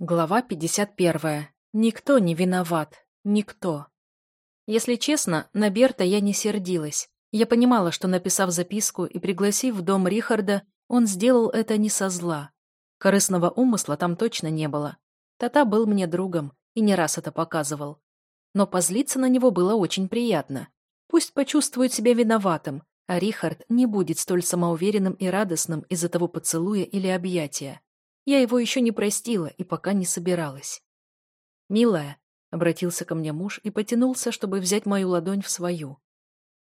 Глава 51. Никто не виноват. Никто. Если честно, на Берта я не сердилась. Я понимала, что, написав записку и пригласив в дом Рихарда, он сделал это не со зла. Корыстного умысла там точно не было. Тата был мне другом и не раз это показывал. Но позлиться на него было очень приятно. Пусть почувствует себя виноватым, а Рихард не будет столь самоуверенным и радостным из-за того поцелуя или объятия. Я его еще не простила и пока не собиралась. «Милая», — обратился ко мне муж и потянулся, чтобы взять мою ладонь в свою.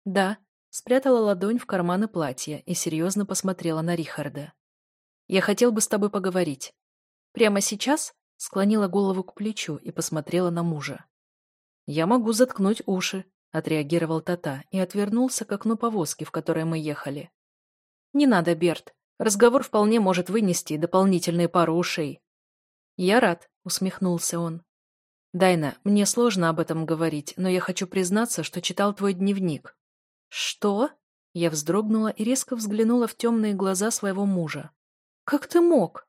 «Да», — спрятала ладонь в карманы платья и серьезно посмотрела на Рихарда. «Я хотел бы с тобой поговорить». «Прямо сейчас?» — склонила голову к плечу и посмотрела на мужа. «Я могу заткнуть уши», — отреагировал Тата и отвернулся к окну повозки, в которой мы ехали. «Не надо, Берт. Разговор вполне может вынести дополнительные пару ушей. «Я рад», — усмехнулся он. «Дайна, мне сложно об этом говорить, но я хочу признаться, что читал твой дневник». «Что?» Я вздрогнула и резко взглянула в темные глаза своего мужа. «Как ты мог?»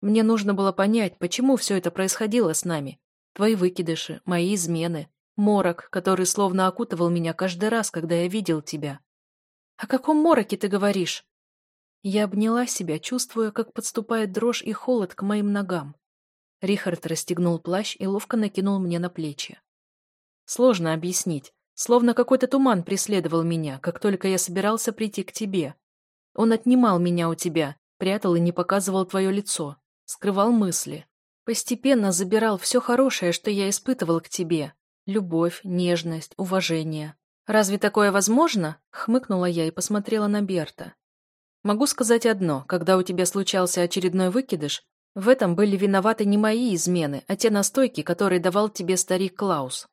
Мне нужно было понять, почему все это происходило с нами. Твои выкидыши, мои измены, морок, который словно окутывал меня каждый раз, когда я видел тебя. «О каком мороке ты говоришь?» Я обняла себя, чувствуя, как подступает дрожь и холод к моим ногам. Рихард расстегнул плащ и ловко накинул мне на плечи. Сложно объяснить. Словно какой-то туман преследовал меня, как только я собирался прийти к тебе. Он отнимал меня у тебя, прятал и не показывал твое лицо, скрывал мысли. Постепенно забирал все хорошее, что я испытывал к тебе. Любовь, нежность, уважение. «Разве такое возможно?» — хмыкнула я и посмотрела на Берта. Могу сказать одно, когда у тебя случался очередной выкидыш, в этом были виноваты не мои измены, а те настойки, которые давал тебе старик Клаус.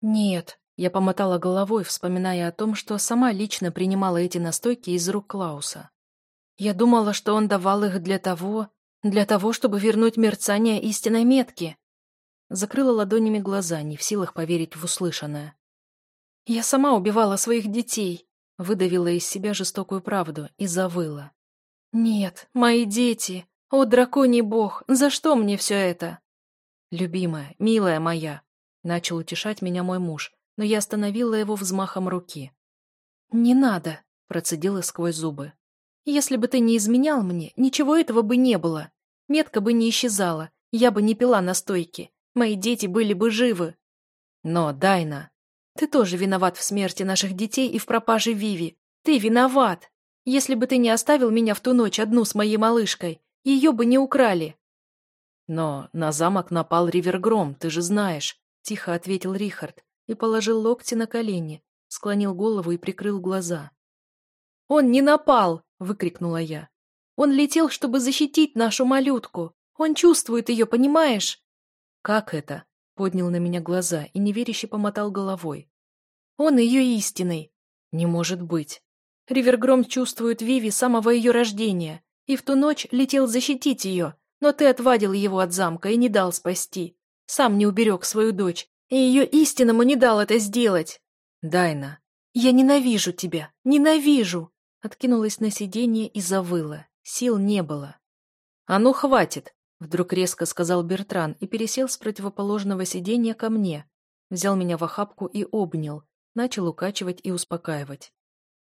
Нет, я помотала головой, вспоминая о том, что сама лично принимала эти настойки из рук Клауса. Я думала, что он давал их для того, для того, чтобы вернуть мерцание истинной метки. Закрыла ладонями глаза, не в силах поверить в услышанное. Я сама убивала своих детей, Выдавила из себя жестокую правду и завыла. «Нет, мои дети! О, драконий бог, за что мне все это?» «Любимая, милая моя!» Начал утешать меня мой муж, но я остановила его взмахом руки. «Не надо!» – процедила сквозь зубы. «Если бы ты не изменял мне, ничего этого бы не было. Метка бы не исчезала, я бы не пила настойки, мои дети были бы живы». «Но, Дайна!» Ты тоже виноват в смерти наших детей и в пропаже Виви. Ты виноват. Если бы ты не оставил меня в ту ночь одну с моей малышкой, ее бы не украли. Но на замок напал Ривергром, ты же знаешь, тихо ответил Рихард и положил локти на колени, склонил голову и прикрыл глаза. Он не напал, выкрикнула я. Он летел, чтобы защитить нашу малютку. Он чувствует ее, понимаешь? Как это? Поднял на меня глаза и неверяще помотал головой. Он ее истинный. Не может быть. Ривергром чувствует Виви с самого ее рождения, и в ту ночь летел защитить ее, но ты отвадил его от замка и не дал спасти. Сам не уберег свою дочь, и ее истинному не дал это сделать. Дайна, я ненавижу тебя, ненавижу. Откинулась на сиденье и завыла. Сил не было. А ну, хватит, Вдруг резко сказал Бертран и пересел с противоположного сиденья ко мне. Взял меня в охапку и обнял. Начал укачивать и успокаивать.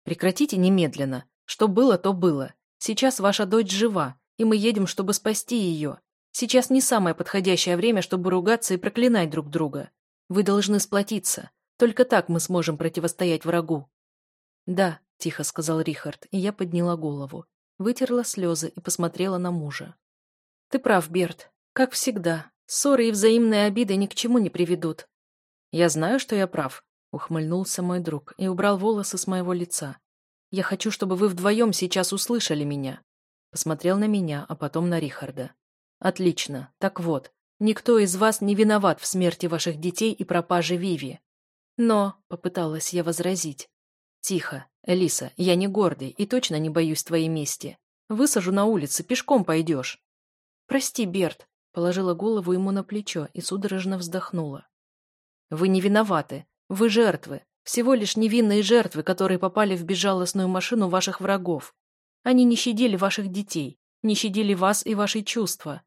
«Прекратите немедленно. Что было, то было. Сейчас ваша дочь жива, и мы едем, чтобы спасти ее. Сейчас не самое подходящее время, чтобы ругаться и проклинать друг друга. Вы должны сплотиться. Только так мы сможем противостоять врагу». «Да», — тихо сказал Рихард, и я подняла голову. Вытерла слезы и посмотрела на мужа. Ты прав, Берт. Как всегда, ссоры и взаимные обиды ни к чему не приведут. Я знаю, что я прав, ухмыльнулся мой друг и убрал волосы с моего лица. Я хочу, чтобы вы вдвоем сейчас услышали меня. Посмотрел на меня, а потом на Рихарда. Отлично. Так вот, никто из вас не виноват в смерти ваших детей и пропаже Виви. Но, попыталась я возразить. Тихо, Элиса, я не гордый и точно не боюсь твоей мести. Высажу на улице, пешком пойдешь. «Прости, Берт», — положила голову ему на плечо и судорожно вздохнула. «Вы не виноваты. Вы жертвы. Всего лишь невинные жертвы, которые попали в безжалостную машину ваших врагов. Они не щадили ваших детей, не щадили вас и ваши чувства.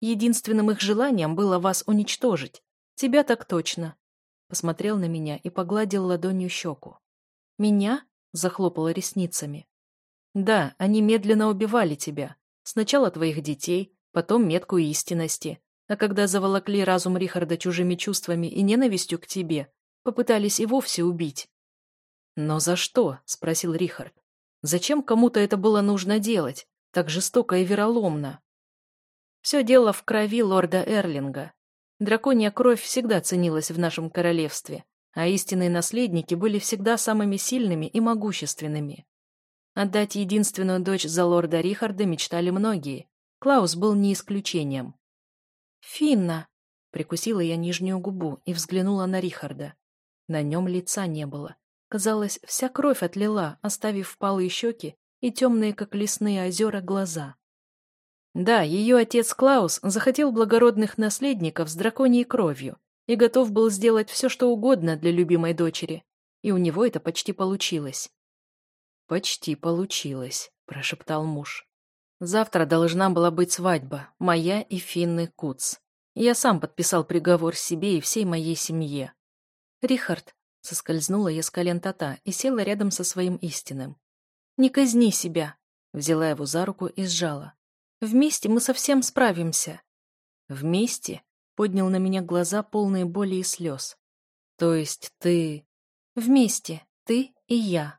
Единственным их желанием было вас уничтожить. Тебя так точно. Посмотрел на меня и погладил ладонью щеку. Меня? Захлопала ресницами. Да, они медленно убивали тебя. Сначала твоих детей, потом метку истинности. А когда заволокли разум Рихарда чужими чувствами и ненавистью к тебе, попытались и вовсе убить. «Но за что?» — спросил Рихард. «Зачем кому-то это было нужно делать? Так жестоко и вероломно?» Все дело в крови лорда Эрлинга. Драконья кровь всегда ценилась в нашем королевстве, а истинные наследники были всегда самыми сильными и могущественными. Отдать единственную дочь за лорда Рихарда мечтали многие. Клаус был не исключением. «Финна!» — прикусила я нижнюю губу и взглянула на Рихарда. На нем лица не было. Казалось, вся кровь отлила, оставив впалые щеки и темные, как лесные озера, глаза. Да, ее отец Клаус захотел благородных наследников с драконьей кровью и готов был сделать все, что угодно для любимой дочери. И у него это почти получилось. «Почти получилось», — прошептал муж. «Завтра должна была быть свадьба, моя и Финны Куц. Я сам подписал приговор себе и всей моей семье». «Рихард», — соскользнула я с колен Тата и села рядом со своим истинным. «Не казни себя», — взяла его за руку и сжала. Вместе мы совсем справимся. Вместе? Поднял на меня глаза, полные боли и слез. То есть ты... Вместе, ты и я.